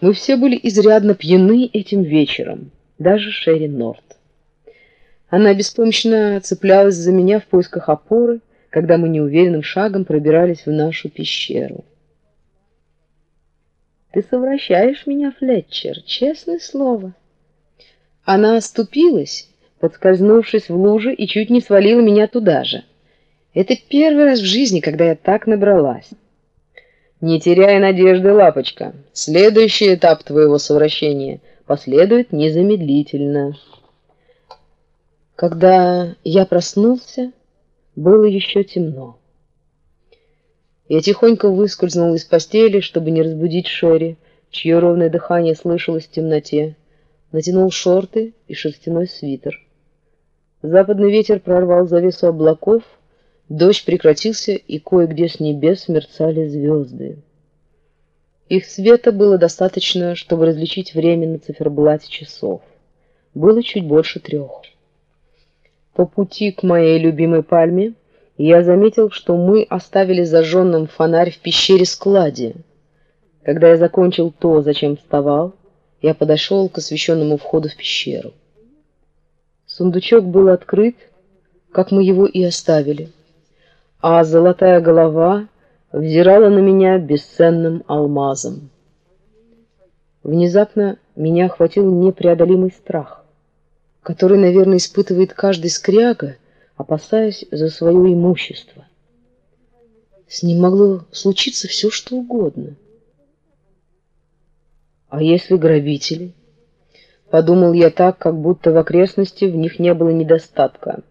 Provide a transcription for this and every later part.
Мы все были изрядно пьяны этим вечером, даже Шерри Норт. Она беспомощно цеплялась за меня в поисках опоры, когда мы неуверенным шагом пробирались в нашу пещеру. Ты совращаешь меня, Флетчер, честное слово. Она оступилась, подскользнувшись в луже и чуть не свалила меня туда же. Это первый раз в жизни, когда я так набралась. Не теряй надежды, лапочка. Следующий этап твоего совращения последует незамедлительно. Когда я проснулся, было еще темно. Я тихонько выскользнул из постели, чтобы не разбудить Шерри, чье ровное дыхание слышалось в темноте. Натянул шорты и шерстяной свитер. Западный ветер прорвал завесу облаков, Дождь прекратился, и кое-где с небес мерцали звезды. Их света было достаточно, чтобы различить время на циферблате часов. Было чуть больше трех. По пути к моей любимой пальме я заметил, что мы оставили зажженным фонарь в пещере-складе. Когда я закончил то, зачем вставал, я подошел к освещенному входу в пещеру. Сундучок был открыт, как мы его и оставили а золотая голова взирала на меня бесценным алмазом. Внезапно меня охватил непреодолимый страх, который, наверное, испытывает каждый скряга, опасаясь за свое имущество. С ним могло случиться все, что угодно. А если грабители? Подумал я так, как будто в окрестности в них не было недостатка.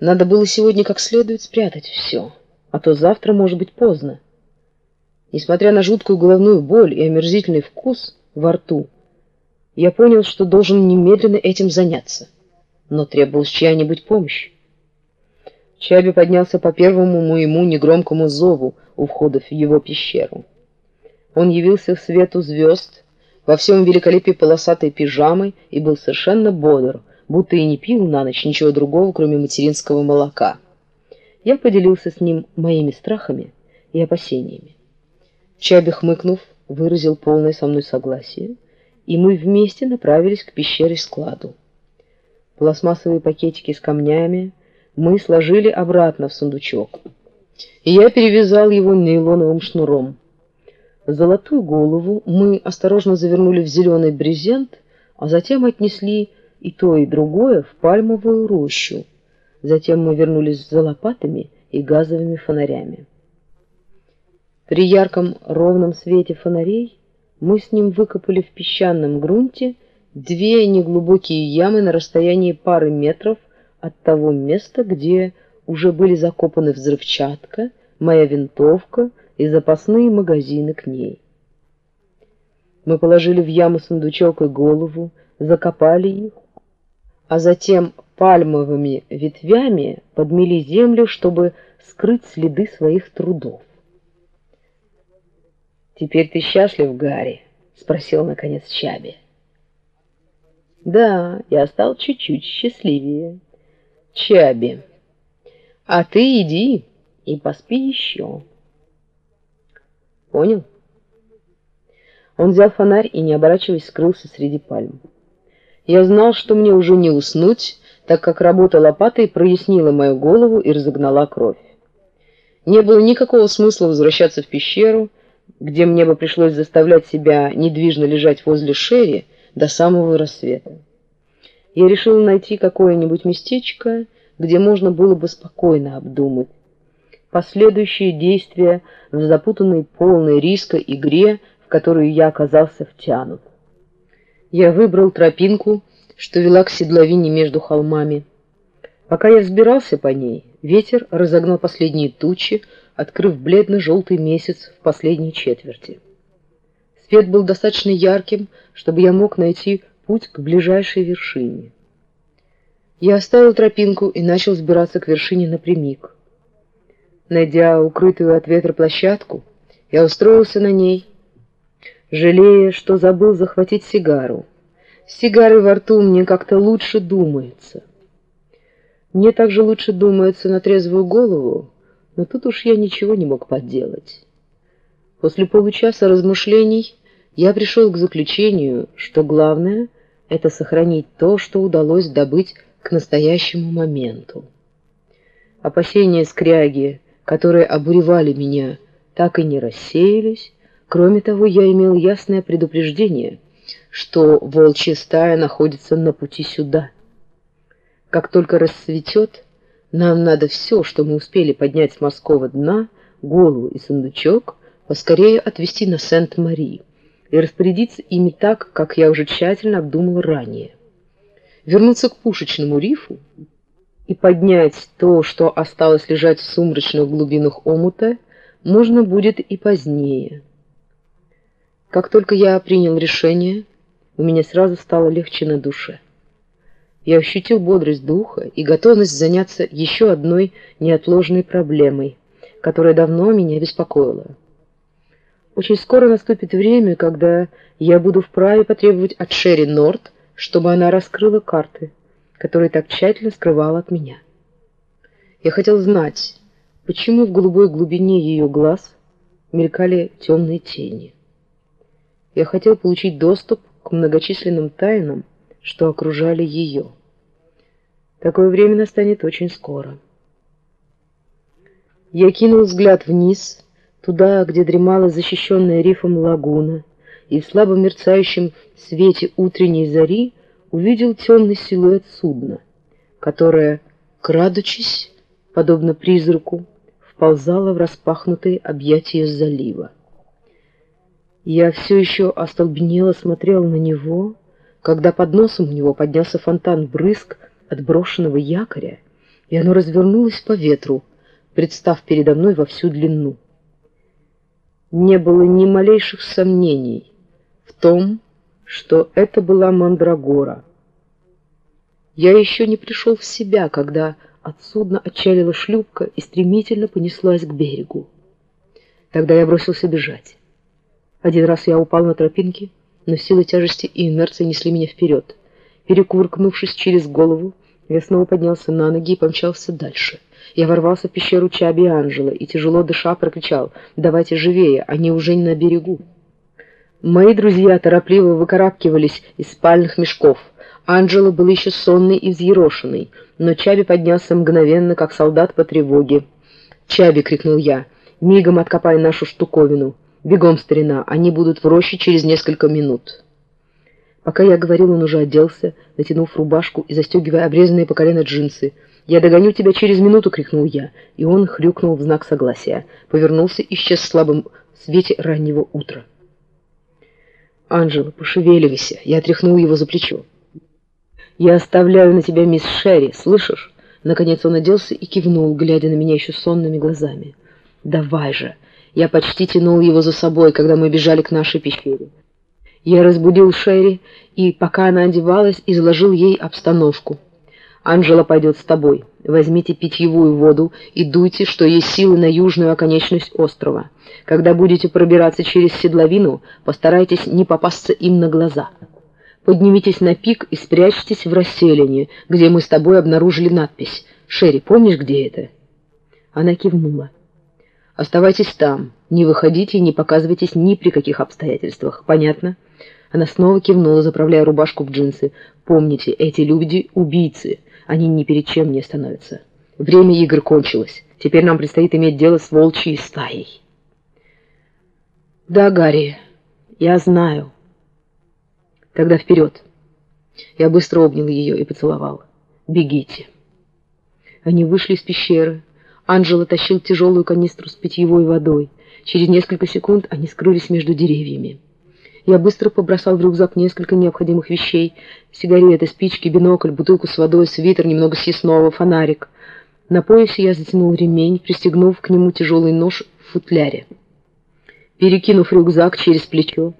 Надо было сегодня как следует спрятать все, а то завтра может быть поздно. Несмотря на жуткую головную боль и омерзительный вкус во рту, я понял, что должен немедленно этим заняться. Но требовалась чья-нибудь помощь. Чаби поднялся по первому моему негромкому зову у входа в его пещеру. Он явился в свету звезд, во всем великолепии полосатой пижамы и был совершенно бодр, будто и не пил на ночь ничего другого, кроме материнского молока. Я поделился с ним моими страхами и опасениями. Чаби, хмыкнув, выразил полное со мной согласие, и мы вместе направились к пещере-складу. Пластмассовые пакетики с камнями мы сложили обратно в сундучок, и я перевязал его нейлоновым шнуром. Золотую голову мы осторожно завернули в зеленый брезент, а затем отнесли и то, и другое в пальмовую рощу. Затем мы вернулись за лопатами и газовыми фонарями. При ярком ровном свете фонарей мы с ним выкопали в песчаном грунте две неглубокие ямы на расстоянии пары метров от того места, где уже были закопаны взрывчатка, моя винтовка и запасные магазины к ней. Мы положили в яму сундучок и голову, закопали их, а затем пальмовыми ветвями подмели землю, чтобы скрыть следы своих трудов. «Теперь ты счастлив, Гарри?» — спросил, наконец, Чаби. «Да, я стал чуть-чуть счастливее. Чаби, а ты иди и поспи еще». «Понял?» Он взял фонарь и, не оборачиваясь, скрылся среди пальм. Я знал, что мне уже не уснуть, так как работа лопатой прояснила мою голову и разогнала кровь. Не было никакого смысла возвращаться в пещеру, где мне бы пришлось заставлять себя недвижно лежать возле Шерри до самого рассвета. Я решил найти какое-нибудь местечко, где можно было бы спокойно обдумать последующие действия в запутанной полной риска игре, в которую я оказался втянут. Я выбрал тропинку, что вела к седловине между холмами. Пока я взбирался по ней, ветер разогнал последние тучи, открыв бледно-желтый месяц в последней четверти. Свет был достаточно ярким, чтобы я мог найти путь к ближайшей вершине. Я оставил тропинку и начал взбираться к вершине напрямик. Найдя укрытую от ветра площадку, я устроился на ней жалея, что забыл захватить сигару. С сигарой во рту мне как-то лучше думается. Мне также лучше думается на трезвую голову, но тут уж я ничего не мог поделать. После получаса размышлений я пришел к заключению, что главное — это сохранить то, что удалось добыть к настоящему моменту. Опасения скряги, которые обуревали меня, так и не рассеялись. Кроме того, я имел ясное предупреждение, что волчья стая находится на пути сюда. Как только рассветет, нам надо все, что мы успели поднять с морского дна, голову и сундучок, поскорее отвезти на Сент-Мари и распорядиться ими так, как я уже тщательно обдумал ранее. Вернуться к пушечному рифу и поднять то, что осталось лежать в сумрачных глубинах омута, можно будет и позднее. Как только я принял решение, у меня сразу стало легче на душе. Я ощутил бодрость духа и готовность заняться еще одной неотложной проблемой, которая давно меня беспокоила. Очень скоро наступит время, когда я буду вправе потребовать от Шерри Норт, чтобы она раскрыла карты, которые так тщательно скрывала от меня. Я хотел знать, почему в голубой глубине ее глаз мелькали темные тени. Я хотел получить доступ к многочисленным тайнам, что окружали ее. Такое время настанет очень скоро. Я кинул взгляд вниз, туда, где дремала защищенная рифом лагуна, и в слабо мерцающем свете утренней зари увидел темный силуэт судна, которое, крадучись, подобно призраку, вползало в распахнутые объятия залива. Я все еще остолбенело смотрел на него, когда под носом у него поднялся фонтан брызг от брошенного якоря, и оно развернулось по ветру, представ передо мной во всю длину. Не было ни малейших сомнений в том, что это была Мандрагора. Я еще не пришел в себя, когда от судна отчалила шлюпка и стремительно понеслась к берегу. Тогда я бросился бежать. Один раз я упал на тропинке, но силы тяжести и инерции несли меня вперед. Перекувыркнувшись через голову, я снова поднялся на ноги и помчался дальше. Я ворвался в пещеру Чаби и Анжела и, тяжело дыша, прокричал «Давайте живее, они уже не на берегу». Мои друзья торопливо выкарабкивались из спальных мешков. Анжела был еще сонный и взъерошенный, но Чаби поднялся мгновенно, как солдат по тревоге. «Чаби!» — крикнул я. «Мигом откопай нашу штуковину!» «Бегом, старина, они будут в роще через несколько минут». Пока я говорил, он уже оделся, натянув рубашку и застегивая обрезанные по колено джинсы. «Я догоню тебя через минуту!» — крикнул я, и он хрюкнул в знак согласия. Повернулся и исчез в слабом свете раннего утра. «Анжела, пошевеливайся!» — я отряхнул его за плечо. «Я оставляю на тебя мисс Шерри, слышишь?» Наконец он оделся и кивнул, глядя на меня еще сонными глазами. «Давай же!» Я почти тянул его за собой, когда мы бежали к нашей пещере. Я разбудил Шерри и, пока она одевалась, изложил ей обстановку. «Анжела пойдет с тобой. Возьмите питьевую воду и дуйте, что есть силы на южную оконечность острова. Когда будете пробираться через седловину, постарайтесь не попасться им на глаза. Поднимитесь на пик и спрячьтесь в расселине, где мы с тобой обнаружили надпись. Шерри, помнишь, где это?» Она кивнула. Оставайтесь там, не выходите и не показывайтесь ни при каких обстоятельствах. Понятно?» Она снова кивнула, заправляя рубашку в джинсы. «Помните, эти люди — убийцы. Они ни перед чем не остановятся. Время игр кончилось. Теперь нам предстоит иметь дело с волчьей стаей». «Да, Гарри, я знаю». «Тогда вперед!» Я быстро обнял ее и поцеловал. «Бегите!» Они вышли из пещеры. Анжела тащил тяжелую канистру с питьевой водой. Через несколько секунд они скрылись между деревьями. Я быстро побросал в рюкзак несколько необходимых вещей. Сигареты, спички, бинокль, бутылку с водой, свитер, немного съестного, фонарик. На поясе я затянул ремень, пристегнув к нему тяжелый нож в футляре. Перекинув рюкзак через плечо,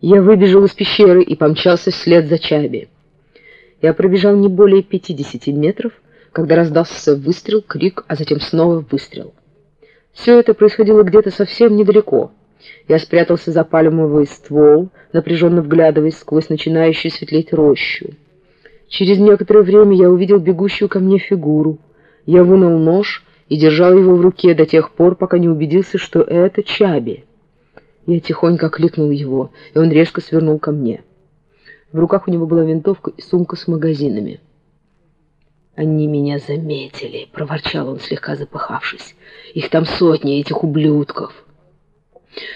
я выбежал из пещеры и помчался вслед за Чаби. Я пробежал не более 50 метров, когда раздался выстрел, крик, а затем снова выстрел. Все это происходило где-то совсем недалеко. Я спрятался за пальмовый ствол, напряженно вглядываясь сквозь начинающую светлеть рощу. Через некоторое время я увидел бегущую ко мне фигуру. Я вынул нож и держал его в руке до тех пор, пока не убедился, что это Чаби. Я тихонько окликнул его, и он резко свернул ко мне. В руках у него была винтовка и сумка с магазинами. «Они меня заметили», — проворчал он, слегка запыхавшись. «Их там сотни, этих ублюдков».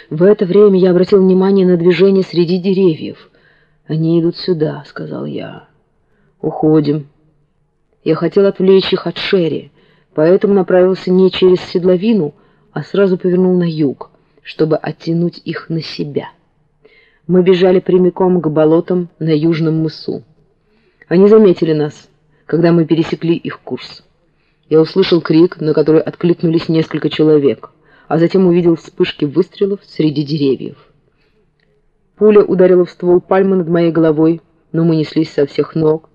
В это время я обратил внимание на движение среди деревьев. «Они идут сюда», — сказал я. «Уходим». Я хотел отвлечь их от Шерри, поэтому направился не через седловину, а сразу повернул на юг, чтобы оттянуть их на себя. Мы бежали прямиком к болотам на южном мысу. Они заметили нас, когда мы пересекли их курс. Я услышал крик, на который откликнулись несколько человек, а затем увидел вспышки выстрелов среди деревьев. Пуля ударила в ствол пальмы над моей головой, но мы неслись со всех ног,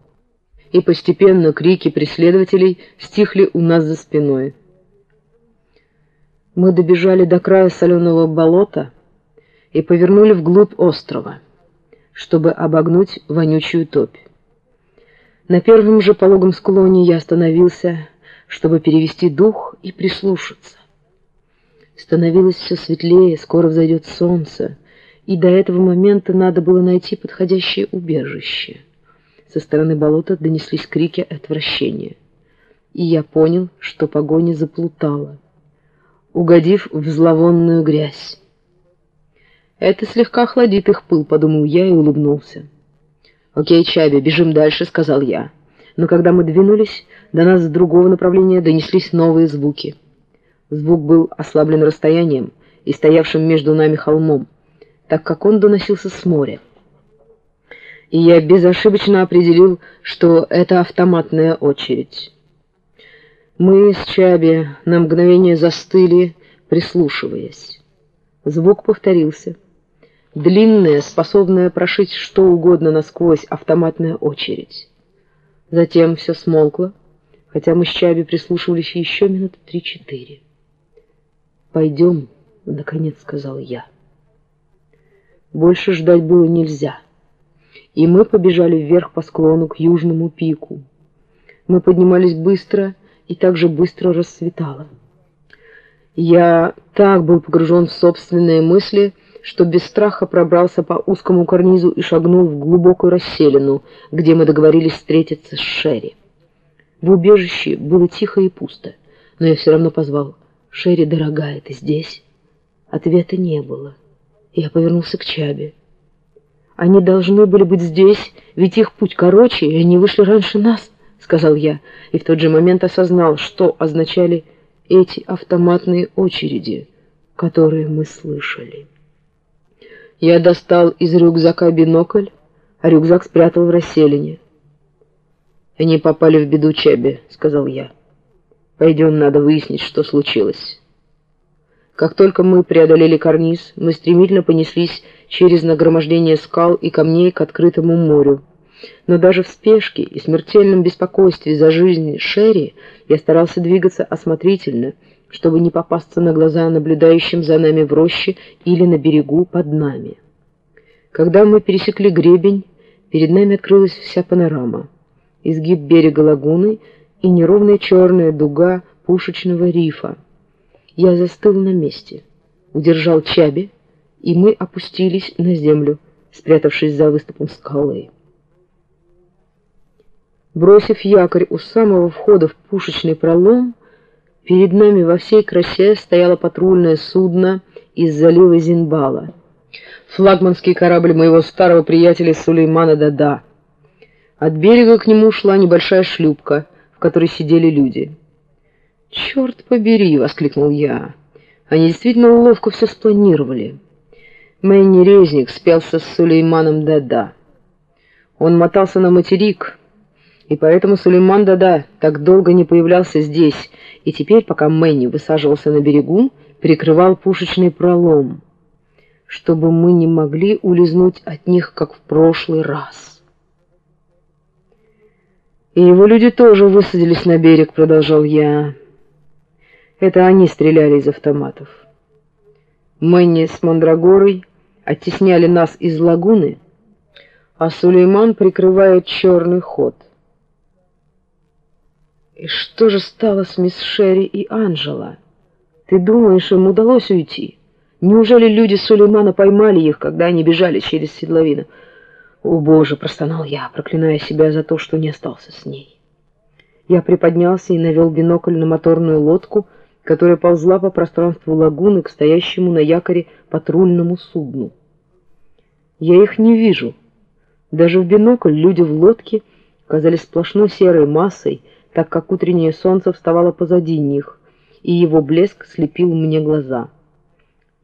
и постепенно крики преследователей стихли у нас за спиной. Мы добежали до края соленого болота и повернули вглубь острова, чтобы обогнуть вонючую топь. На первом же пологом склоне я остановился, чтобы перевести дух и прислушаться. Становилось все светлее, скоро взойдет солнце, и до этого момента надо было найти подходящее убежище. Со стороны болота донеслись крики отвращения, и я понял, что погоня заплутала угодив в зловонную грязь. «Это слегка охладит их пыл», — подумал я и улыбнулся. «Окей, Чаби, бежим дальше», — сказал я. Но когда мы двинулись, до нас с другого направления донеслись новые звуки. Звук был ослаблен расстоянием и стоявшим между нами холмом, так как он доносился с моря. И я безошибочно определил, что это автоматная очередь. Мы с Чаби на мгновение застыли, прислушиваясь. Звук повторился. Длинная, способная прошить что угодно насквозь автоматная очередь. Затем все смолкло, хотя мы с Чаби прислушивались еще минуты три-четыре. «Пойдем», — наконец сказал я. Больше ждать было нельзя, и мы побежали вверх по склону к южному пику. Мы поднимались быстро и так же быстро расцветало. Я так был погружен в собственные мысли, что без страха пробрался по узкому карнизу и шагнул в глубокую расселину, где мы договорились встретиться с Шерри. В убежище было тихо и пусто, но я все равно позвал «Шерри, дорогая, ты здесь?» Ответа не было. Я повернулся к Чабе. Они должны были быть здесь, ведь их путь короче, и они вышли раньше нас сказал я, и в тот же момент осознал, что означали эти автоматные очереди, которые мы слышали. Я достал из рюкзака бинокль, а рюкзак спрятал в расселине. «Они попали в беду, Чеби», — сказал я. «Пойдем, надо выяснить, что случилось». Как только мы преодолели карниз, мы стремительно понеслись через нагромождение скал и камней к открытому морю. Но даже в спешке и смертельном беспокойстве за жизнь Шерри я старался двигаться осмотрительно, чтобы не попасться на глаза наблюдающим за нами в роще или на берегу под нами. Когда мы пересекли гребень, перед нами открылась вся панорама. Изгиб берега лагуны и неровная черная дуга пушечного рифа. Я застыл на месте, удержал Чаби, и мы опустились на землю, спрятавшись за выступом скалы. Бросив якорь у самого входа в пушечный пролом, перед нами во всей красе стояло патрульное судно из залива Зинбала. Флагманский корабль моего старого приятеля Сулеймана Дада. От берега к нему шла небольшая шлюпка, в которой сидели люди. «Черт побери!» — воскликнул я. Они действительно ловко все спланировали. Мэнни Резник спелся с Сулейманом Дада. Он мотался на материк, и поэтому Сулейман Дада так долго не появлялся здесь, и теперь, пока Мэнни высаживался на берегу, перекрывал пушечный пролом, чтобы мы не могли улизнуть от них, как в прошлый раз. «И его люди тоже высадились на берег», — продолжал я. «Это они стреляли из автоматов. Мэнни с Мандрагорой оттесняли нас из лагуны, а Сулейман прикрывает черный ход». И что же стало с мисс Шерри и Анжела? Ты думаешь, им удалось уйти? Неужели люди Сулеймана поймали их, когда они бежали через седловину? О, Боже, простонал я, проклиная себя за то, что не остался с ней. Я приподнялся и навел бинокль на моторную лодку, которая ползла по пространству лагуны к стоящему на якоре патрульному судну. Я их не вижу. Даже в бинокль люди в лодке казались сплошной серой массой, так как утреннее солнце вставало позади них, и его блеск слепил мне глаза.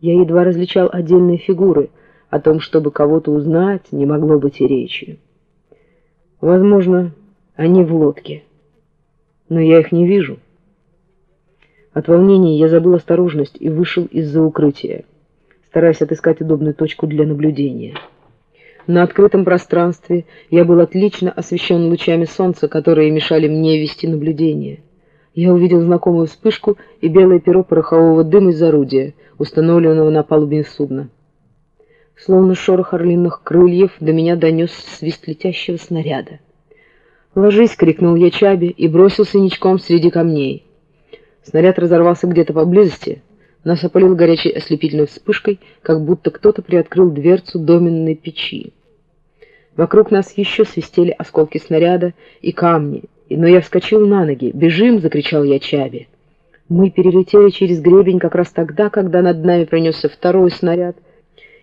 Я едва различал отдельные фигуры, о том, чтобы кого-то узнать, не могло быть и речи. Возможно, они в лодке, но я их не вижу. От волнения я забыл осторожность и вышел из-за укрытия, стараясь отыскать удобную точку для наблюдения. На открытом пространстве я был отлично освещен лучами солнца, которые мешали мне вести наблюдение. Я увидел знакомую вспышку и белое перо порохового дыма из орудия, установленного на палубе судна. Словно шорох орлиных крыльев до меня донес свист летящего снаряда. «Ложись!» — крикнул я Чаби и бросился ничком среди камней. Снаряд разорвался где-то поблизости, нас опалил горячей ослепительной вспышкой, как будто кто-то приоткрыл дверцу доменной печи. Вокруг нас еще свистели осколки снаряда и камни, но я вскочил на ноги. «Бежим!» — закричал я Чаби. Мы перелетели через гребень как раз тогда, когда над нами пронесся второй снаряд,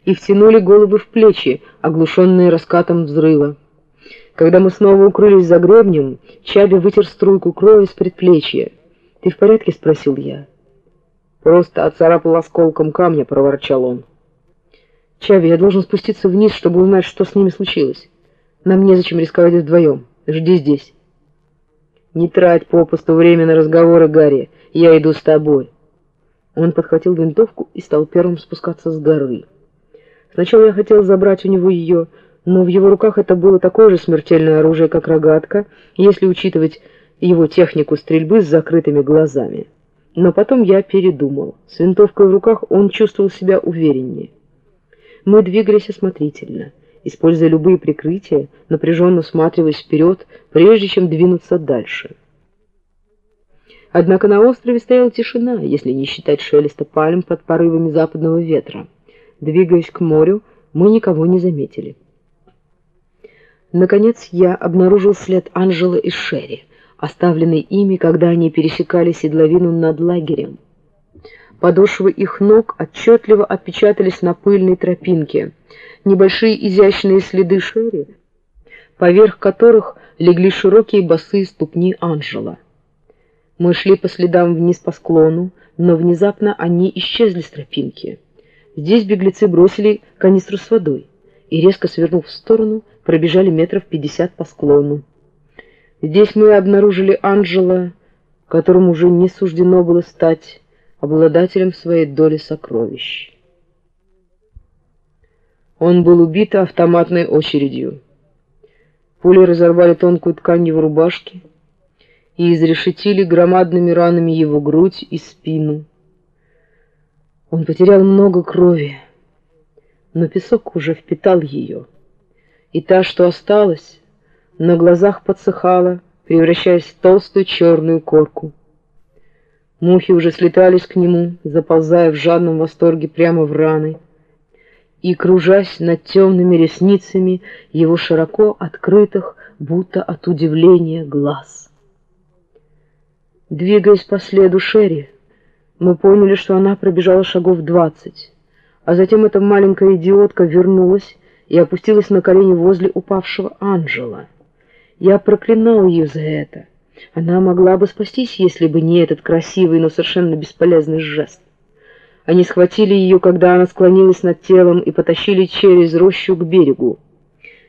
и втянули головы в плечи, оглушенные раскатом взрыва. Когда мы снова укрылись за гребнем, Чаби вытер струйку крови с предплечья. «Ты в порядке?» — спросил я. «Просто отцарапал осколком камня», — проворчал он. «Чави, я должен спуститься вниз, чтобы узнать, что с ними случилось. Нам незачем рисковать вдвоем. Жди здесь». «Не трать попусту время на разговоры, Гарри. Я иду с тобой». Он подхватил винтовку и стал первым спускаться с горы. Сначала я хотел забрать у него ее, но в его руках это было такое же смертельное оружие, как рогатка, если учитывать его технику стрельбы с закрытыми глазами. Но потом я передумал. С винтовкой в руках он чувствовал себя увереннее. Мы двигались осмотрительно, используя любые прикрытия, напряженно всматриваясь вперед, прежде чем двинуться дальше. Однако на острове стояла тишина, если не считать шелеста пальм под порывами западного ветра. Двигаясь к морю, мы никого не заметили. Наконец я обнаружил след Анжелы и Шерри оставленный ими, когда они пересекали седловину над лагерем. Подошвы их ног отчетливо отпечатались на пыльной тропинке, небольшие изящные следы шерри, поверх которых легли широкие босые ступни Анжела. Мы шли по следам вниз по склону, но внезапно они исчезли с тропинки. Здесь беглецы бросили канистру с водой и, резко свернув в сторону, пробежали метров пятьдесят по склону. Здесь мы обнаружили Анжела, которому уже не суждено было стать обладателем своей доли сокровищ. Он был убит автоматной очередью. Пули разорвали тонкую ткань его рубашки и изрешетили громадными ранами его грудь и спину. Он потерял много крови, но песок уже впитал ее, и та, что осталась, на глазах подсыхала, превращаясь в толстую черную корку. Мухи уже слетались к нему, заползая в жадном восторге прямо в раны, и, кружась над темными ресницами его широко открытых, будто от удивления, глаз. Двигаясь по следу Шерри, мы поняли, что она пробежала шагов двадцать, а затем эта маленькая идиотка вернулась и опустилась на колени возле упавшего Анжела. Я проклинал ее за это. Она могла бы спастись, если бы не этот красивый, но совершенно бесполезный жест. Они схватили ее, когда она склонилась над телом, и потащили через рощу к берегу.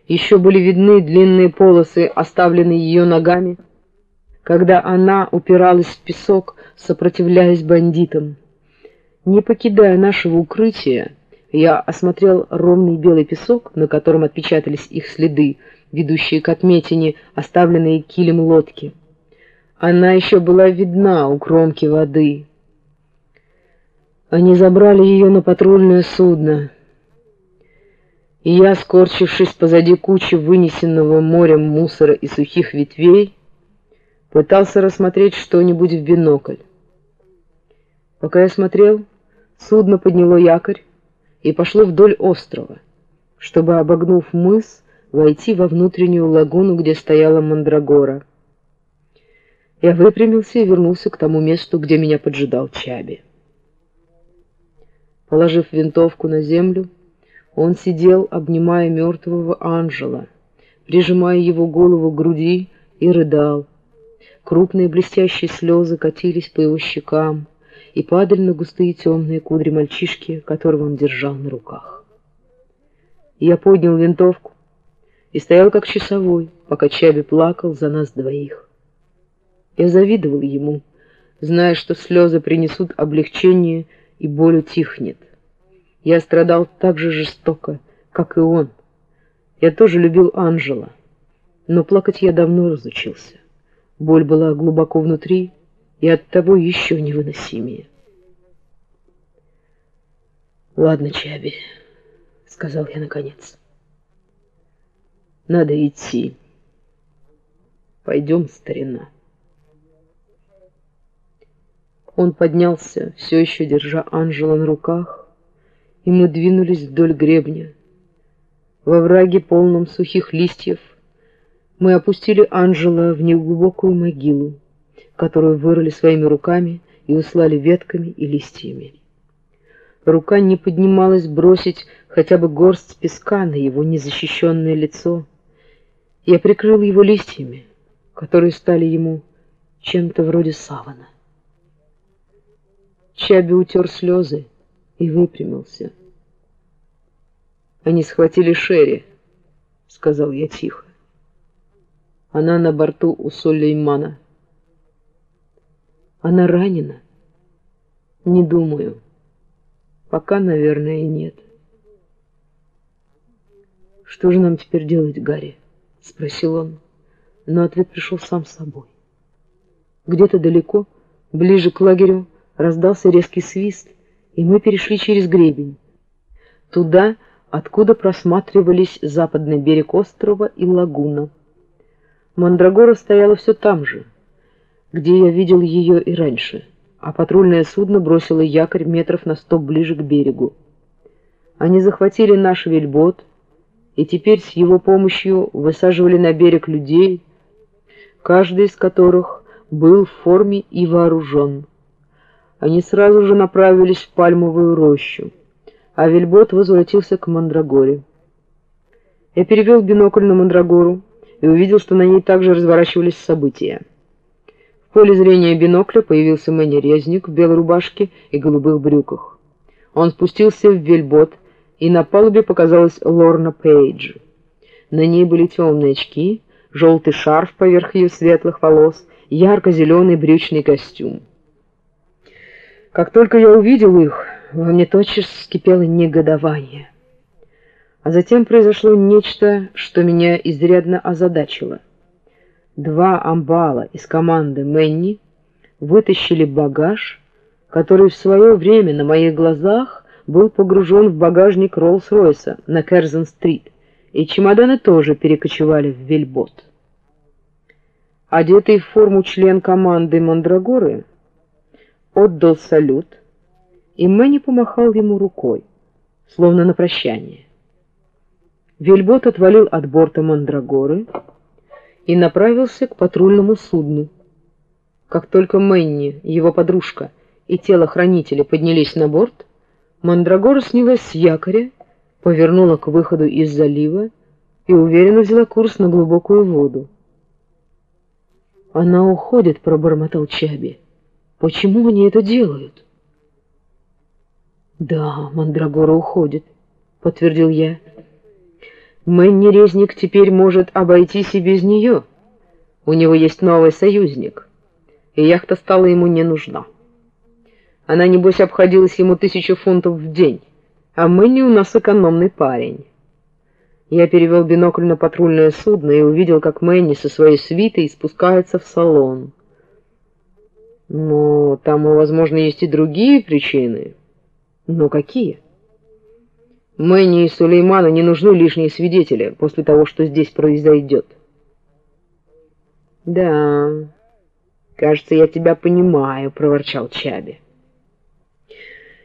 Еще были видны длинные полосы, оставленные ее ногами, когда она упиралась в песок, сопротивляясь бандитам. Не покидая нашего укрытия, я осмотрел ровный белый песок, на котором отпечатались их следы, ведущие к отметине, оставленные килем лодки. Она еще была видна у кромки воды. Они забрали ее на патрульное судно. И я, скорчившись позади кучи вынесенного морем мусора и сухих ветвей, пытался рассмотреть что-нибудь в бинокль. Пока я смотрел, Судно подняло якорь и пошло вдоль острова, чтобы, обогнув мыс, войти во внутреннюю лагуну, где стояла мандрагора. Я выпрямился и вернулся к тому месту, где меня поджидал Чаби. Положив винтовку на землю, он сидел, обнимая мертвого Анжела, прижимая его голову к груди и рыдал. Крупные блестящие слезы катились по его щекам и падали на густые темные кудри мальчишки, которого он держал на руках. Я поднял винтовку и стоял как часовой, пока Чаби плакал за нас двоих. Я завидовал ему, зная, что слезы принесут облегчение и боль утихнет. Я страдал так же жестоко, как и он. Я тоже любил Анжела, но плакать я давно разучился. Боль была глубоко внутри и оттого еще невыносимее. «Ладно, Чаби», — сказал я наконец. «Надо идти. Пойдем, старина». Он поднялся, все еще держа Анжела на руках, и мы двинулись вдоль гребня. Во враге, полном сухих листьев, мы опустили Анжела в неглубокую могилу, которую вырыли своими руками и услали ветками и листьями. Рука не поднималась бросить хотя бы горсть песка на его незащищенное лицо. Я прикрыл его листьями, которые стали ему чем-то вроде савана. Чаби утер слезы и выпрямился. «Они схватили Шерри», — сказал я тихо. «Она на борту у Сулеймана». «Она ранена?» «Не думаю. Пока, наверное, нет». «Что же нам теперь делать, Гарри?» — спросил он, но ответ пришел сам собой. Где-то далеко, ближе к лагерю, раздался резкий свист, и мы перешли через гребень. Туда, откуда просматривались западный берег острова и лагуна. Мандрагора стояла все там же, где я видел ее и раньше, а патрульное судно бросило якорь метров на сто ближе к берегу. Они захватили наш вельбот, и теперь с его помощью высаживали на берег людей, каждый из которых был в форме и вооружен. Они сразу же направились в пальмовую рощу, а Вельбот возвратился к Мандрагоре. Я перевел бинокль на Мандрагору и увидел, что на ней также разворачивались события. В поле зрения бинокля появился Мэнни Резник в белой рубашке и голубых брюках. Он спустился в Вельбот, и на палубе показалась Лорна Пейдж. На ней были темные очки, желтый шарф поверх ее светлых волос, ярко-зеленый брючный костюм. Как только я увидел их, во мне тотчас вскипело негодование. А затем произошло нечто, что меня изрядно озадачило. Два амбала из команды Мэнни вытащили багаж, который в свое время на моих глазах был погружен в багажник Роллс-Ройса на Керзен-стрит, и чемоданы тоже перекочевали в Вельбот. Одетый в форму член команды Мандрагоры отдал салют, и Мэнни помахал ему рукой, словно на прощание. Вельбот отвалил от борта Мандрагоры и направился к патрульному судну. Как только Мэнни, его подружка и телохранители поднялись на борт, Мандрагора снялась с якоря, повернула к выходу из залива и уверенно взяла курс на глубокую воду. «Она уходит», — пробормотал Чаби. Почему они это делают? Да, Мандрагора уходит, подтвердил я. Мэнни Резник теперь может обойтись и без нее. У него есть новый союзник, и яхта стала ему не нужна. Она, небось, обходилась ему тысячу фунтов в день, а Мэнни у нас экономный парень. Я перевел бинокль на патрульное судно и увидел, как Мэнни со своей свитой спускается в салон. Но там, возможно, есть и другие причины. Но какие? Мэнни и Сулеймана не нужны лишние свидетели после того, что здесь произойдет. Да, кажется, я тебя понимаю, проворчал Чаби.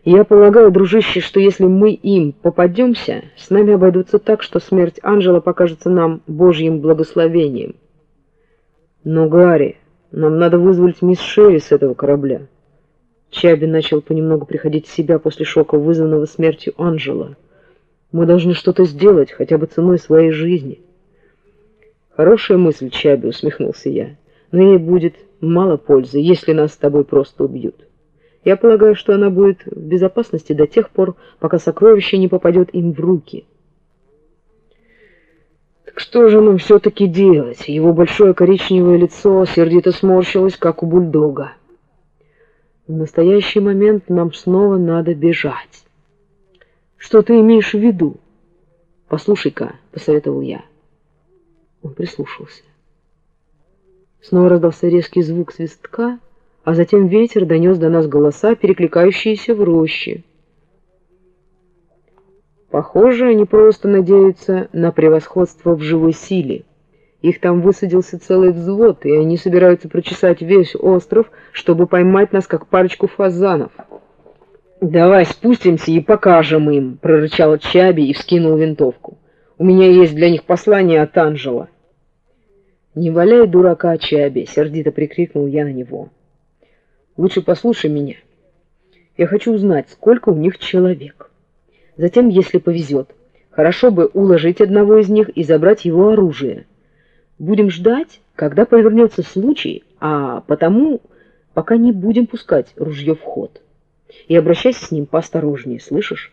Я полагаю, дружище, что если мы им попадемся, с нами обойдутся так, что смерть Анжела покажется нам Божьим благословением. Но, Гарри, нам надо вызволить мисс Шерри с этого корабля. Чаби начал понемногу приходить в себя после шока, вызванного смертью Анжела. Мы должны что-то сделать, хотя бы ценой своей жизни. Хорошая мысль, Чаби, усмехнулся я. Но ей будет мало пользы, если нас с тобой просто убьют. Я полагаю, что она будет в безопасности до тех пор, пока сокровище не попадет им в руки. Что же нам все-таки делать? Его большое коричневое лицо сердито сморщилось, как у бульдога. В настоящий момент нам снова надо бежать. Что ты имеешь в виду? Послушай-ка, посоветовал я. Он прислушался. Снова раздался резкий звук свистка, а затем ветер донес до нас голоса, перекликающиеся в роще. Похоже, они просто надеются на превосходство в живой силе. Их там высадился целый взвод, и они собираются прочесать весь остров, чтобы поймать нас, как парочку фазанов. «Давай спустимся и покажем им», — прорычал Чаби и вскинул винтовку. «У меня есть для них послание от Анжела». «Не валяй дурака, Чаби!» — сердито прикрикнул я на него. Лучше послушай меня. Я хочу узнать, сколько у них человек. Затем, если повезет, хорошо бы уложить одного из них и забрать его оружие. Будем ждать, когда повернется случай, а потому пока не будем пускать ружье в ход. И обращайся с ним поосторожнее, слышишь?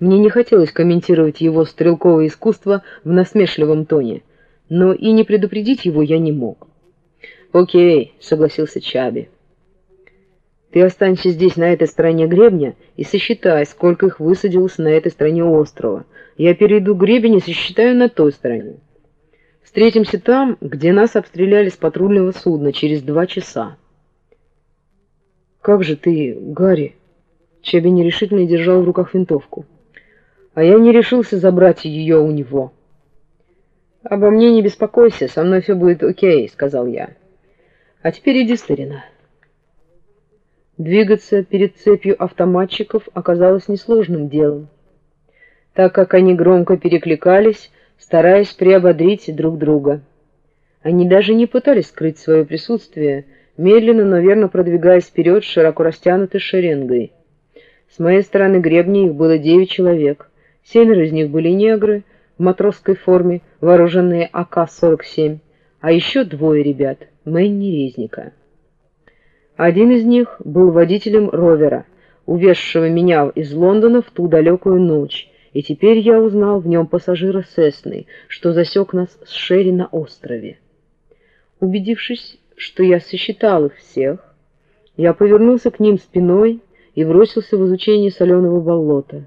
Мне не хотелось комментировать его стрелковое искусство в насмешливом тоне, но и не предупредить его я не мог. «Окей», — согласился Чаби. Ты останься здесь, на этой стороне гребня, и сосчитай, сколько их высадилось на этой стороне острова. Я перейду гребень и сосчитаю на той стороне. Встретимся там, где нас обстреляли с патрульного судна через два часа. Как же ты, Гарри? Чеби нерешительно держал в руках винтовку. А я не решился забрать ее у него. Обо мне не беспокойся, со мной все будет окей, сказал я. А теперь иди, старина. Двигаться перед цепью автоматчиков оказалось несложным делом, так как они громко перекликались, стараясь приободрить друг друга. Они даже не пытались скрыть свое присутствие, медленно, но верно продвигаясь вперед широко растянутой шеренгой. С моей стороны гребня их было девять человек. Семеро из них были негры в матросской форме, вооруженные АК-47, а еще двое ребят — Мэнни Резника. Один из них был водителем ровера, увезшего меня из Лондона в ту далекую ночь, и теперь я узнал в нем пассажира Сесны, что засек нас с Шерри на острове. Убедившись, что я сосчитал их всех, я повернулся к ним спиной и бросился в изучение соленого болота.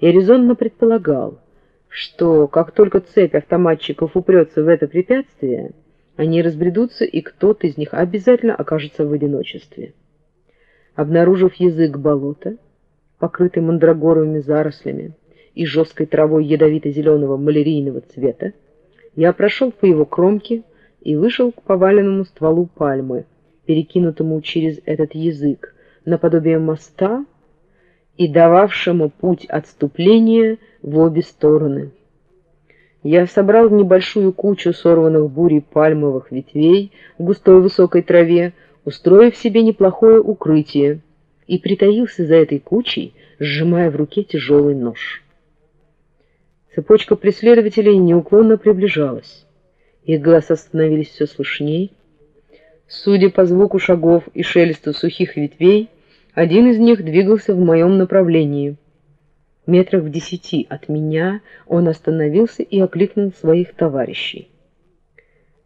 Я резонно предполагал, что как только цепь автоматчиков упрется в это препятствие, они разбредутся, и кто-то из них обязательно окажется в одиночестве. Обнаружив язык болота, покрытый мандрагоровыми зарослями и жесткой травой ядовито-зеленого малярийного цвета, я прошел по его кромке и вышел к поваленному стволу пальмы, перекинутому через этот язык, наподобие моста и дававшему путь отступления в обе стороны. Я собрал небольшую кучу сорванных бурей пальмовых ветвей в густой высокой траве, устроив себе неплохое укрытие, и притаился за этой кучей, сжимая в руке тяжелый нож. Цепочка преследователей неуклонно приближалась. Их голоса становились все слышней. Судя по звуку шагов и шелесту сухих ветвей, один из них двигался в моем направлении — Метрах в десяти от меня он остановился и окликнул своих товарищей.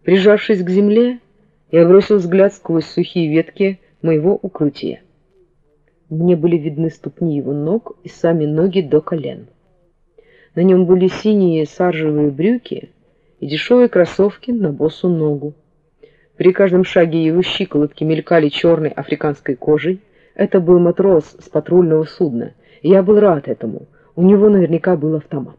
Прижавшись к земле, я бросил взгляд сквозь сухие ветки моего укрытия. Мне были видны ступни его ног и сами ноги до колен. На нем были синие саржевые брюки и дешевые кроссовки на босу ногу. При каждом шаге его щиколотки мелькали черной африканской кожей. Это был матрос с патрульного судна, я был рад этому. У него наверняка был автомат.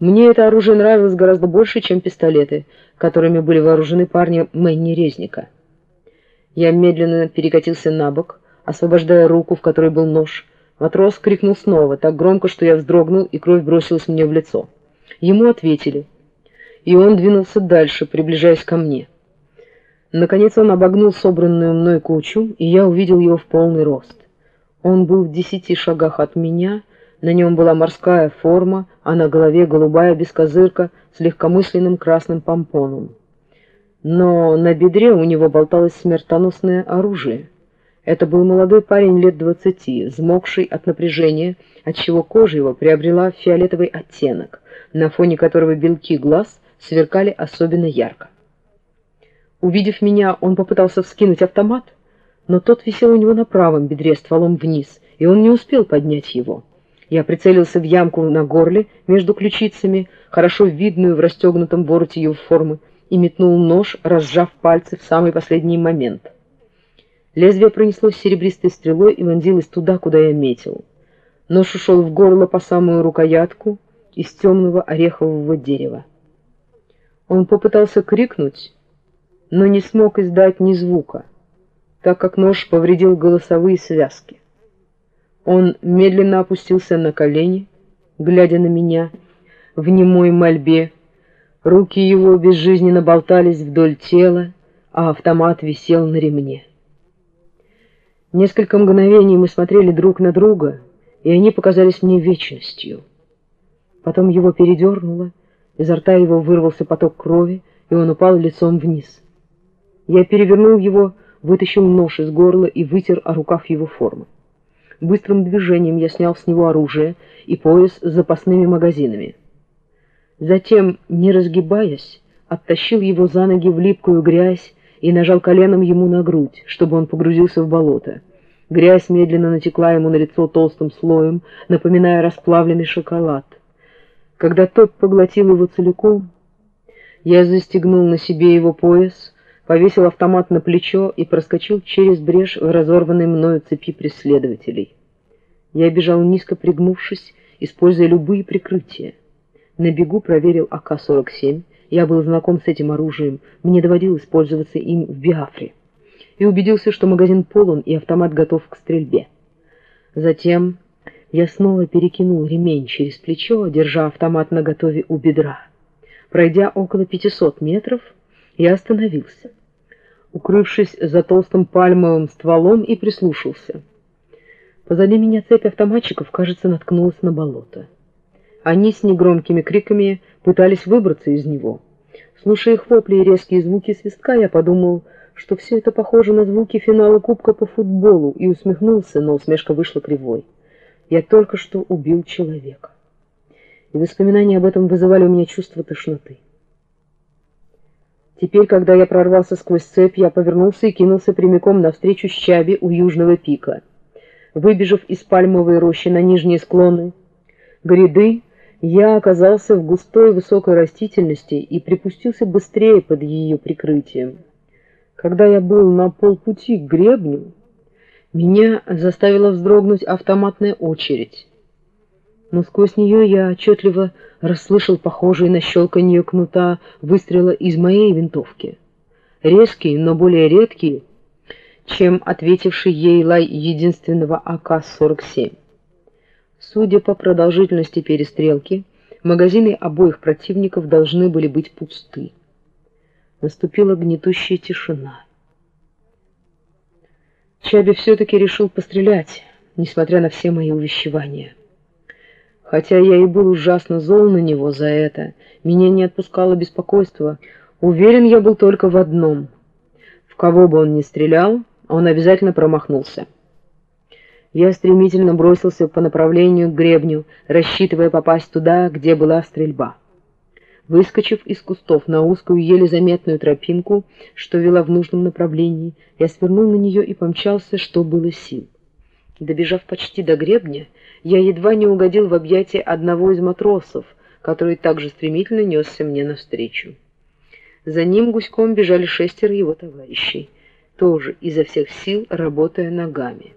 Мне это оружие нравилось гораздо больше, чем пистолеты, которыми были вооружены парни Мэнни Резника. Я медленно перекатился на бок, освобождая руку, в которой был нож. Матрос крикнул снова, так громко, что я вздрогнул, и кровь бросилась мне в лицо. Ему ответили, и он двинулся дальше, приближаясь ко мне. Наконец он обогнул собранную мной кучу, и я увидел его в полный рост. Он был в десяти шагах от меня, на нем была морская форма, а на голове голубая бескозырка с легкомысленным красным помпоном. Но на бедре у него болталось смертоносное оружие. Это был молодой парень лет двадцати, взмокший от напряжения, отчего кожа его приобрела фиолетовый оттенок, на фоне которого белки глаз сверкали особенно ярко. Увидев меня, он попытался вскинуть автомат, но тот висел у него на правом бедре стволом вниз, и он не успел поднять его. Я прицелился в ямку на горле между ключицами, хорошо видную в расстегнутом вороте его формы, и метнул нож, разжав пальцы в самый последний момент. Лезвие пронеслось серебристой стрелой и вонзилось туда, куда я метил. Нож ушел в горло по самую рукоятку из темного орехового дерева. Он попытался крикнуть, но не смог издать ни звука, так как нож повредил голосовые связки. Он медленно опустился на колени, глядя на меня в немой мольбе, Руки его безжизненно болтались вдоль тела, а автомат висел на ремне. Несколько мгновений мы смотрели друг на друга, и они показались мне вечностью. Потом его передернуло, изо рта его вырвался поток крови, и он упал лицом вниз. Я перевернул его, вытащил нож из горла и вытер о рукав его формы. Быстрым движением я снял с него оружие и пояс с запасными магазинами. Затем, не разгибаясь, оттащил его за ноги в липкую грязь и нажал коленом ему на грудь, чтобы он погрузился в болото. Грязь медленно натекла ему на лицо толстым слоем, напоминая расплавленный шоколад. Когда тот поглотил его целиком, я застегнул на себе его пояс, повесил автомат на плечо и проскочил через брешь в разорванной мною цепи преследователей. Я бежал низко пригнувшись, используя любые прикрытия. На бегу проверил АК-47. Я был знаком с этим оружием, мне доводилось пользоваться им в Биафре. И убедился, что магазин полон и автомат готов к стрельбе. Затем я снова перекинул ремень через плечо, держа автомат наготове у бедра. Пройдя около 500 метров, я остановился, укрывшись за толстым пальмовым стволом и прислушался. Позади меня цепь автоматчиков, кажется, наткнулась на болото. Они с негромкими криками пытались выбраться из него. Слушая их вопли и резкие звуки свистка, я подумал, что все это похоже на звуки финала Кубка по футболу, и усмехнулся, но усмешка вышла кривой. Я только что убил человека. И воспоминания об этом вызывали у меня чувство тошноты. Теперь, когда я прорвался сквозь цепь, я повернулся и кинулся прямиком навстречу Щабе у южного пика. Выбежав из пальмовой рощи на нижние склоны, гряды, я оказался в густой высокой растительности и припустился быстрее под ее прикрытием. Когда я был на полпути к гребню, меня заставила вздрогнуть автоматная очередь. Но сквозь нее я отчетливо расслышал похожие на щелканье кнута выстрела из моей винтовки. Резкие, но более редкие, чем ответивший ей лай единственного АК-47. Судя по продолжительности перестрелки, магазины обоих противников должны были быть пусты. Наступила гнетущая тишина. Чаби все-таки решил пострелять, несмотря на все мои увещевания. Хотя я и был ужасно зол на него за это, меня не отпускало беспокойство. Уверен я был только в одном. В кого бы он ни стрелял, он обязательно промахнулся. Я стремительно бросился по направлению к гребню, рассчитывая попасть туда, где была стрельба. Выскочив из кустов на узкую, еле заметную тропинку, что вела в нужном направлении, я свернул на нее и помчался, что было сил. Добежав почти до гребня, я едва не угодил в объятия одного из матросов, который также стремительно несся мне навстречу. За ним гуськом бежали шестеро его товарищей, тоже изо всех сил работая ногами.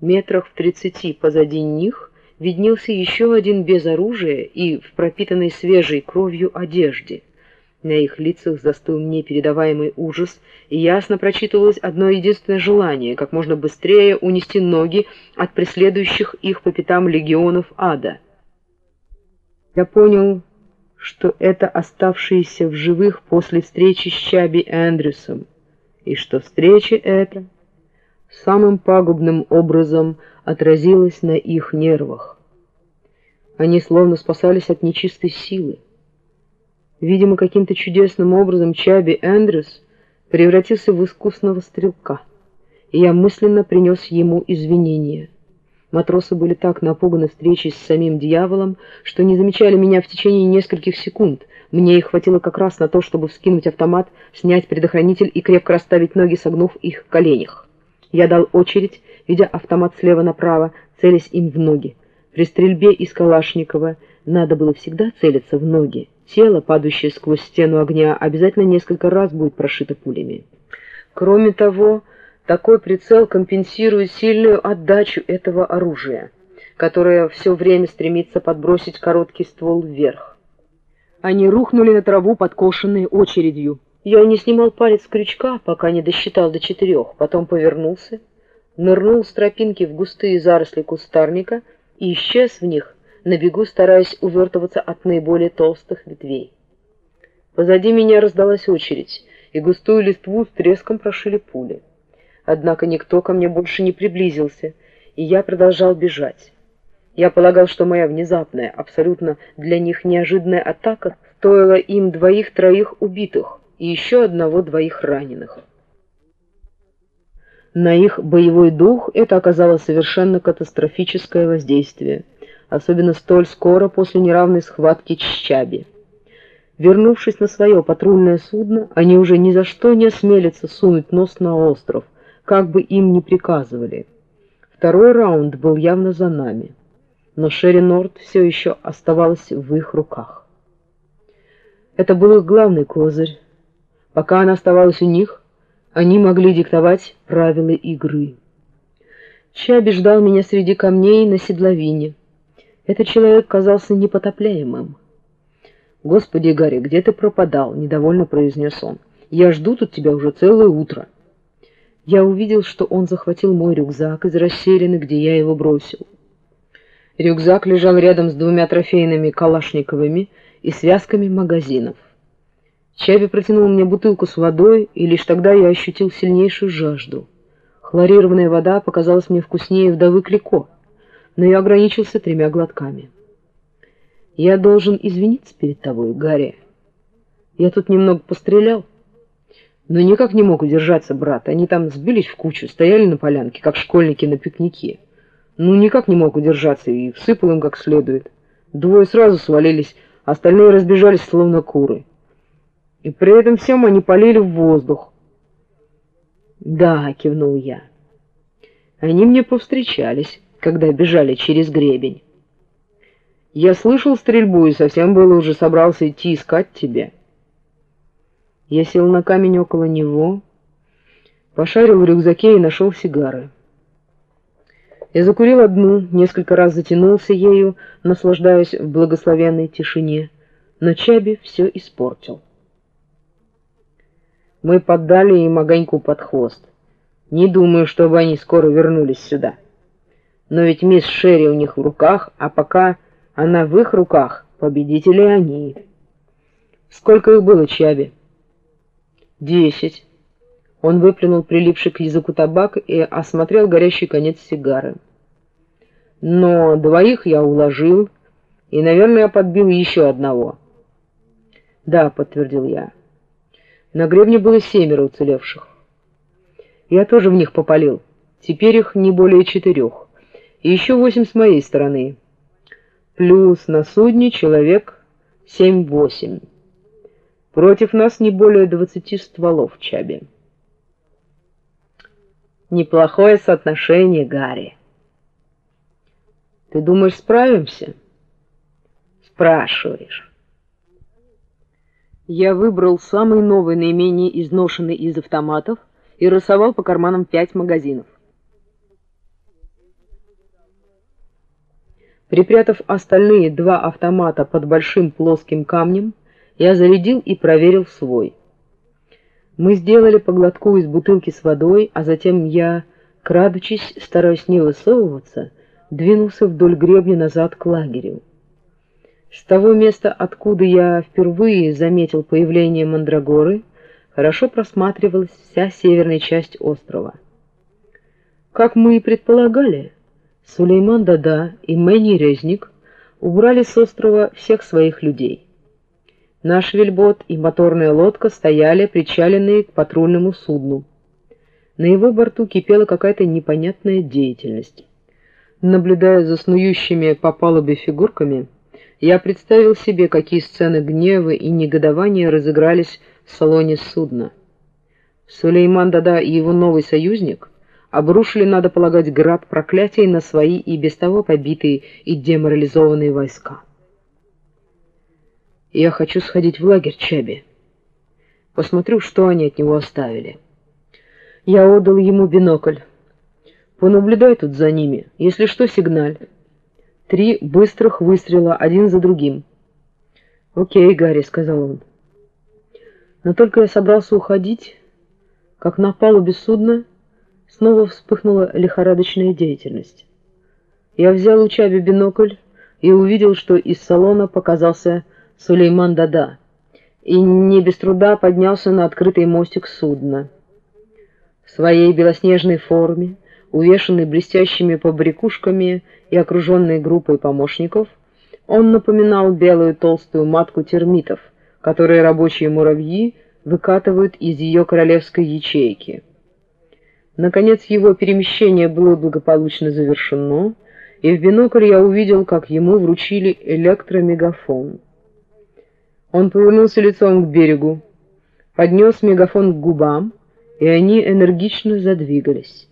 Метрах в тридцати позади них виднелся еще один без оружия и в пропитанной свежей кровью одежде. На их лицах застыл непередаваемый ужас, и ясно прочитывалось одно единственное желание — как можно быстрее унести ноги от преследующих их по пятам легионов ада. Я понял, что это оставшиеся в живых после встречи с Чаби Эндрюсом, и что встреча эта самым пагубным образом отразилась на их нервах. Они словно спасались от нечистой силы. Видимо, каким-то чудесным образом Чаби Эндрюс превратился в искусного стрелка, и я мысленно принес ему извинения. Матросы были так напуганы встречей с самим дьяволом, что не замечали меня в течение нескольких секунд. Мне их хватило как раз на то, чтобы вскинуть автомат, снять предохранитель и крепко расставить ноги, согнув их в коленях. Я дал очередь, ведя автомат слева направо, целясь им в ноги. При стрельбе из Калашникова надо было всегда целиться в ноги. Тело, падающее сквозь стену огня, обязательно несколько раз будет прошито пулями. Кроме того, такой прицел компенсирует сильную отдачу этого оружия, которое все время стремится подбросить короткий ствол вверх. Они рухнули на траву, подкошенные очередью. Я не снимал палец с крючка, пока не досчитал до четырех, потом повернулся, нырнул с тропинки в густые заросли кустарника и исчез в них, на бегу стараясь увертываться от наиболее толстых ветвей. Позади меня раздалась очередь, и густую листву с треском прошили пули. Однако никто ко мне больше не приблизился, и я продолжал бежать. Я полагал, что моя внезапная, абсолютно для них неожиданная атака стоила им двоих-троих убитых и еще одного-двоих раненых. На их боевой дух это оказало совершенно катастрофическое воздействие — особенно столь скоро после неравной схватки Ччаби. Вернувшись на свое патрульное судно, они уже ни за что не осмелятся сунуть нос на остров, как бы им ни приказывали. Второй раунд был явно за нами, но Шерри Норт все еще оставалась в их руках. Это был их главный козырь. Пока она оставалась у них, они могли диктовать правила игры. Чаби ждал меня среди камней на седловине. Этот человек казался непотопляемым. «Господи, Гарри, где ты пропадал?» — недовольно произнес он. «Я жду тут тебя уже целое утро». Я увидел, что он захватил мой рюкзак из расселены, где я его бросил. Рюкзак лежал рядом с двумя трофейными калашниковыми и связками магазинов. Чаби протянул мне бутылку с водой, и лишь тогда я ощутил сильнейшую жажду. Хлорированная вода показалась мне вкуснее вдовы Клико но я ограничился тремя глотками. «Я должен извиниться перед тобой, Гарри. Я тут немного пострелял, но никак не мог удержаться, брат. Они там сбились в кучу, стояли на полянке, как школьники на пикнике. Ну, никак не мог удержаться и всыпал им как следует. Двое сразу свалились, остальные разбежались, словно куры. И при этом всем они полили в воздух. «Да», — кивнул я, — «они мне повстречались» когда бежали через гребень. Я слышал стрельбу и совсем было уже собрался идти искать тебя. Я сел на камень около него, пошарил в рюкзаке и нашел сигары. Я закурил одну, несколько раз затянулся ею, наслаждаясь в благословенной тишине, но Чаби все испортил. Мы поддали им огоньку под хвост. Не думаю, чтобы они скоро вернулись сюда. Но ведь мисс Шерри у них в руках, а пока она в их руках, победители они. Сколько их было, Чаби? Десять. Он выплюнул прилипший к языку табак и осмотрел горящий конец сигары. Но двоих я уложил, и, наверное, я подбил еще одного. Да, подтвердил я. На гребне было семеро уцелевших. Я тоже в них попалил. Теперь их не более четырех и еще восемь с моей стороны. Плюс на судне человек семь-восемь. Против нас не более двадцати стволов, Чаби. Неплохое соотношение, Гарри. Ты думаешь, справимся? Спрашиваешь. Я выбрал самый новый, наименее изношенный из автоматов и рассовал по карманам пять магазинов. Припрятав остальные два автомата под большим плоским камнем, я зарядил и проверил свой. Мы сделали по глотку из бутылки с водой, а затем я, крадучись, стараясь не высовываться, двинулся вдоль гребня назад к лагерю. С того места, откуда я впервые заметил появление Мандрагоры, хорошо просматривалась вся северная часть острова. Как мы и предполагали, Сулейман Дада и Мэнни Резник убрали с острова всех своих людей. Наш вельбот и моторная лодка стояли причаленные к патрульному судну. На его борту кипела какая-то непонятная деятельность. Наблюдая за снующими по палубе фигурками, я представил себе, какие сцены гнева и негодования разыгрались в салоне судна. Сулейман Дада и его новый союзник обрушили, надо полагать, град проклятий на свои и без того побитые и деморализованные войска. Я хочу сходить в лагерь Чаби. Посмотрю, что они от него оставили. Я отдал ему бинокль. Понаблюдай тут за ними. Если что, сигналь. Три быстрых выстрела, один за другим. «Окей, Гарри», — сказал он. Но только я собрался уходить, как на палубе судна снова вспыхнула лихорадочная деятельность. Я взял у Чаби бинокль и увидел, что из салона показался Сулейман Дада и не без труда поднялся на открытый мостик судна. В своей белоснежной форме, увешанный блестящими побрякушками и окруженный группой помощников, он напоминал белую толстую матку термитов, которые рабочие муравьи выкатывают из ее королевской ячейки. Наконец его перемещение было благополучно завершено, и в бинокль я увидел, как ему вручили электромегафон. Он повернулся лицом к берегу, поднес мегафон к губам, и они энергично задвигались.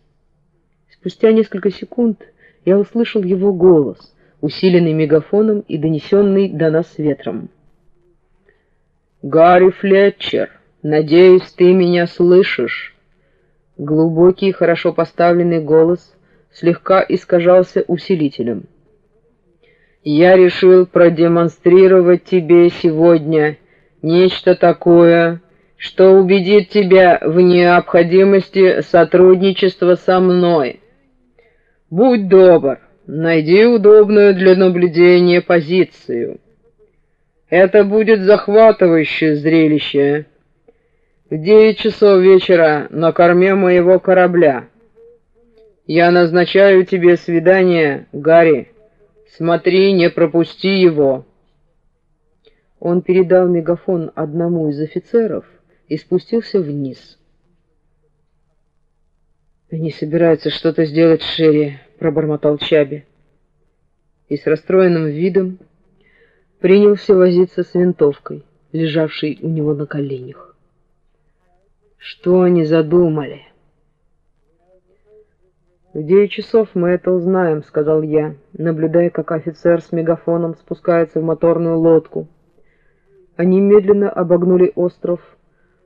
Спустя несколько секунд я услышал его голос, усиленный мегафоном и донесенный до нас ветром. «Гарри Флетчер, надеюсь, ты меня слышишь?» Глубокий, хорошо поставленный голос слегка искажался усилителем. «Я решил продемонстрировать тебе сегодня нечто такое, что убедит тебя в необходимости сотрудничества со мной». Будь добр, найди удобную для наблюдения позицию. Это будет захватывающее зрелище. Девять часов вечера на корме моего корабля. Я назначаю тебе свидание, Гарри. Смотри, не пропусти его. Он передал мегафон одному из офицеров и спустился вниз. «Они собираются что-то сделать Шерри», — пробормотал Чаби. И с расстроенным видом принялся возиться с винтовкой, лежавшей у него на коленях. Что они задумали? «В девять часов мы это узнаем», — сказал я, наблюдая, как офицер с мегафоном спускается в моторную лодку. Они медленно обогнули остров,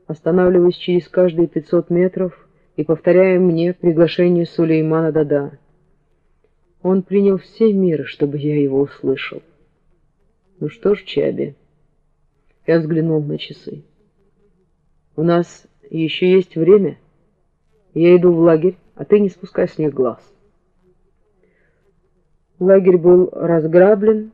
останавливаясь через каждые пятьсот метров, и повторяя мне приглашение Сулеймана Дада. Он принял все меры, чтобы я его услышал. Ну что ж, Чаби, я взглянул на часы. У нас еще есть время. Я иду в лагерь, а ты не спускай с них глаз. Лагерь был разграблен,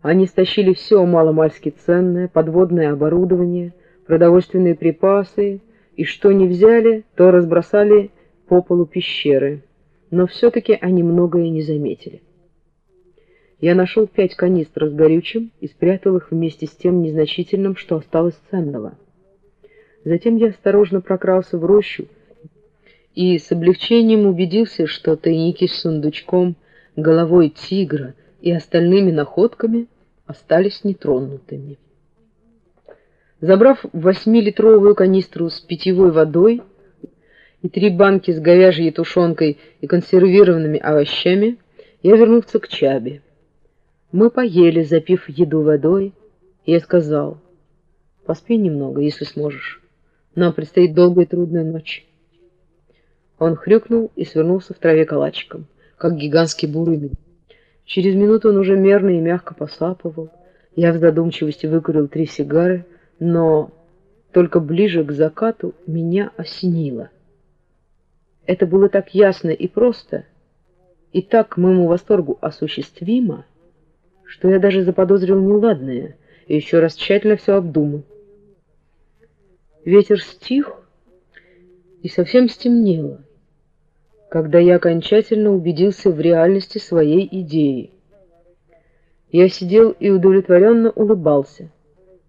они стащили все маломальски ценное, подводное оборудование, продовольственные припасы, и что не взяли, то разбросали по полу пещеры, но все-таки они многое не заметили. Я нашел пять канистр с горючим и спрятал их вместе с тем незначительным, что осталось ценного. Затем я осторожно прокрался в рощу и с облегчением убедился, что тайники с сундучком, головой тигра и остальными находками остались нетронутыми. Забрав восьмилитровую канистру с питьевой водой и три банки с говяжьей тушенкой и консервированными овощами, я вернулся к Чабе. Мы поели, запив еду водой, и я сказал, «Поспи немного, если сможешь. Нам предстоит долгая и трудная ночь». Он хрюкнул и свернулся в траве калачиком, как гигантский бурый. Через минуту он уже мерно и мягко посапывал. Я в задумчивости выкурил три сигары, но только ближе к закату меня осенило. Это было так ясно и просто, и так к моему восторгу осуществимо, что я даже заподозрил неладное и еще раз тщательно все обдумал. Ветер стих, и совсем стемнело, когда я окончательно убедился в реальности своей идеи. Я сидел и удовлетворенно улыбался,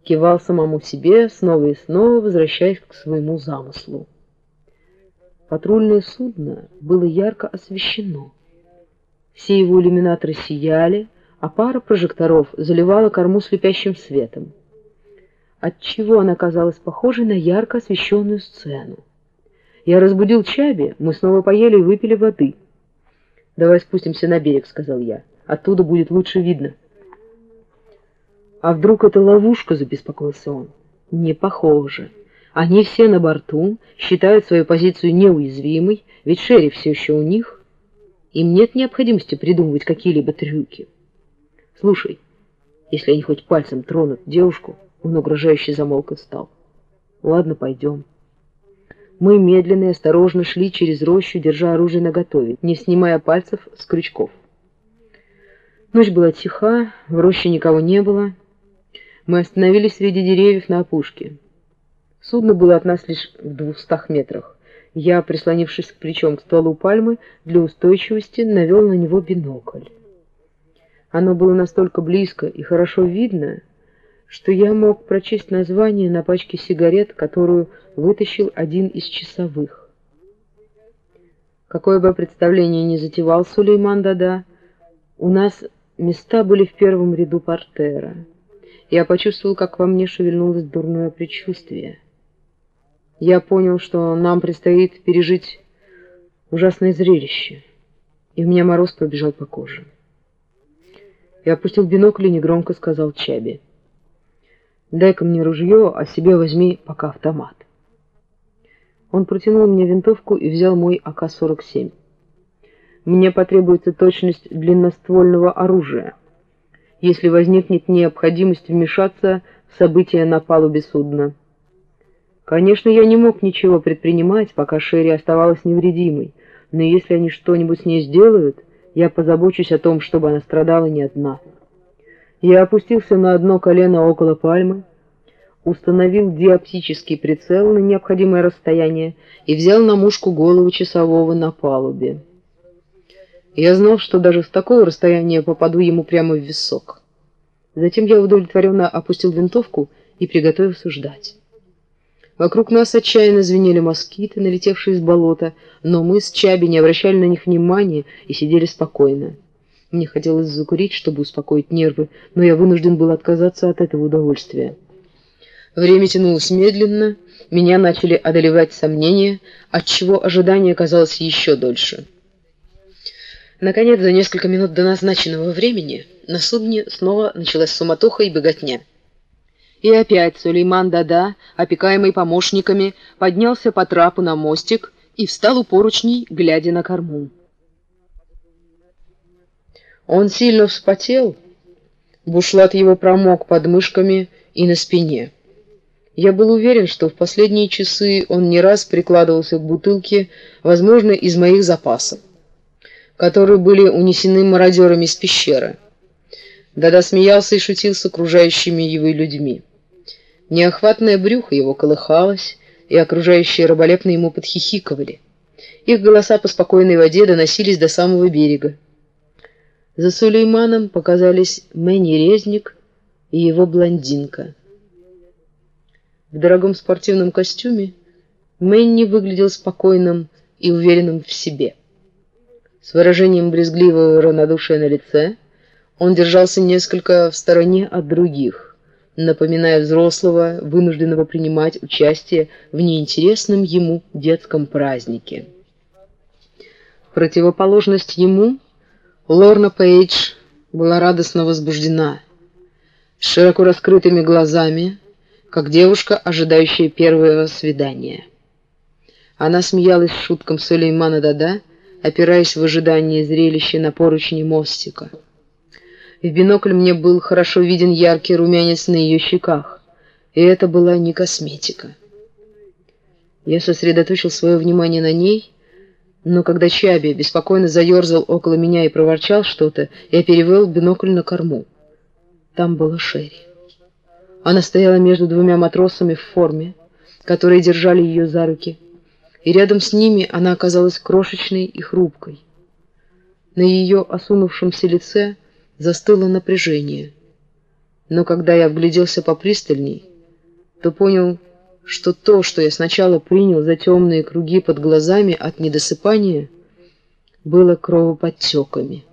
кивал самому себе, снова и снова возвращаясь к своему замыслу. Патрульное судно было ярко освещено. Все его иллюминаторы сияли, а пара прожекторов заливала корму слепящим светом. Отчего она казалась похожей на ярко освещенную сцену. Я разбудил Чаби, мы снова поели и выпили воды. «Давай спустимся на берег», — сказал я. «Оттуда будет лучше видно». «А вдруг это ловушка?» — забеспокоился он. «Не похоже. Они все на борту, считают свою позицию неуязвимой, ведь Шерри все еще у них. Им нет необходимости придумывать какие-либо трюки. Слушай, если они хоть пальцем тронут девушку, он угрожающе замолк и встал. Ладно, пойдем». Мы медленно и осторожно шли через рощу, держа оружие наготове, не снимая пальцев с крючков. Ночь была тиха, в роще никого не было. Мы остановились среди деревьев на опушке. Судно было от нас лишь в двухстах метрах. Я, прислонившись плечом к стволу пальмы, для устойчивости навел на него бинокль. Оно было настолько близко и хорошо видно, что я мог прочесть название на пачке сигарет, которую вытащил один из часовых. Какое бы представление ни затевал Сулейман Дада, у нас места были в первом ряду портера. Я почувствовал, как во мне шевельнулось дурное предчувствие. Я понял, что нам предстоит пережить ужасное зрелище, и у меня мороз побежал по коже. Я опустил бинокль и негромко сказал Чаби — Дай-ка мне ружье, а себе возьми пока автомат. Он протянул мне винтовку и взял мой АК-47. Мне потребуется точность длинноствольного оружия, если возникнет необходимость вмешаться в события на палубе судна. Конечно, я не мог ничего предпринимать, пока Шерри оставалась невредимой, но если они что-нибудь с ней сделают, я позабочусь о том, чтобы она страдала не одна. Я опустился на одно колено около пальмы, установил диоптический прицел на необходимое расстояние и взял на мушку голову часового на палубе. Я знал, что даже с такого расстояния попаду ему прямо в висок. Затем я удовлетворенно опустил винтовку и приготовился ждать. Вокруг нас отчаянно звенели москиты, налетевшие из болота, но мы с Чаби не обращали на них внимания и сидели спокойно. Мне хотелось закурить, чтобы успокоить нервы, но я вынужден был отказаться от этого удовольствия. Время тянулось медленно, меня начали одолевать сомнения, отчего ожидание казалось еще дольше. Наконец, за несколько минут до назначенного времени на судне снова началась суматоха и беготня. И опять Сулейман Дада, опекаемый помощниками, поднялся по трапу на мостик и встал у поручней, глядя на корму. Он сильно вспотел, бушлат его промок под мышками и на спине. Я был уверен, что в последние часы он не раз прикладывался к бутылке, возможно, из моих запасов, которые были унесены мародерами из пещеры. Дада смеялся и шутил с окружающими его людьми. Неохватное брюхо его колыхалось, и окружающие раболепно ему подхихиковали. Их голоса по спокойной воде доносились до самого берега. За Сулейманом показались Мэнни Резник и его блондинка. В дорогом спортивном костюме Мэнни выглядел спокойным и уверенным в себе. С выражением брезгливого равнодушия на лице он держался несколько в стороне от других, напоминая взрослого, вынужденного принимать участие в неинтересном ему детском празднике. Противоположность ему Лорна Пейдж была радостно возбуждена, с широко раскрытыми глазами, как девушка, ожидающая первого свидания. Она смеялась шуткам Сулеймана Дада, опираясь в ожидании зрелища на поручни мостика. В бинокль мне был хорошо виден яркий румянец на ее щеках. И это была не косметика. Я сосредоточил свое внимание на ней, но когда Чаби беспокойно заерзал около меня и проворчал что-то, я перевел бинокль на корму. Там была Шерри. Она стояла между двумя матросами в форме, которые держали ее за руки, и рядом с ними она оказалась крошечной и хрупкой. На ее осунувшемся лице застыло напряжение. Но когда я вгляделся попристальней, то понял, что то, что я сначала принял за темные круги под глазами от недосыпания, было кровоподтеками.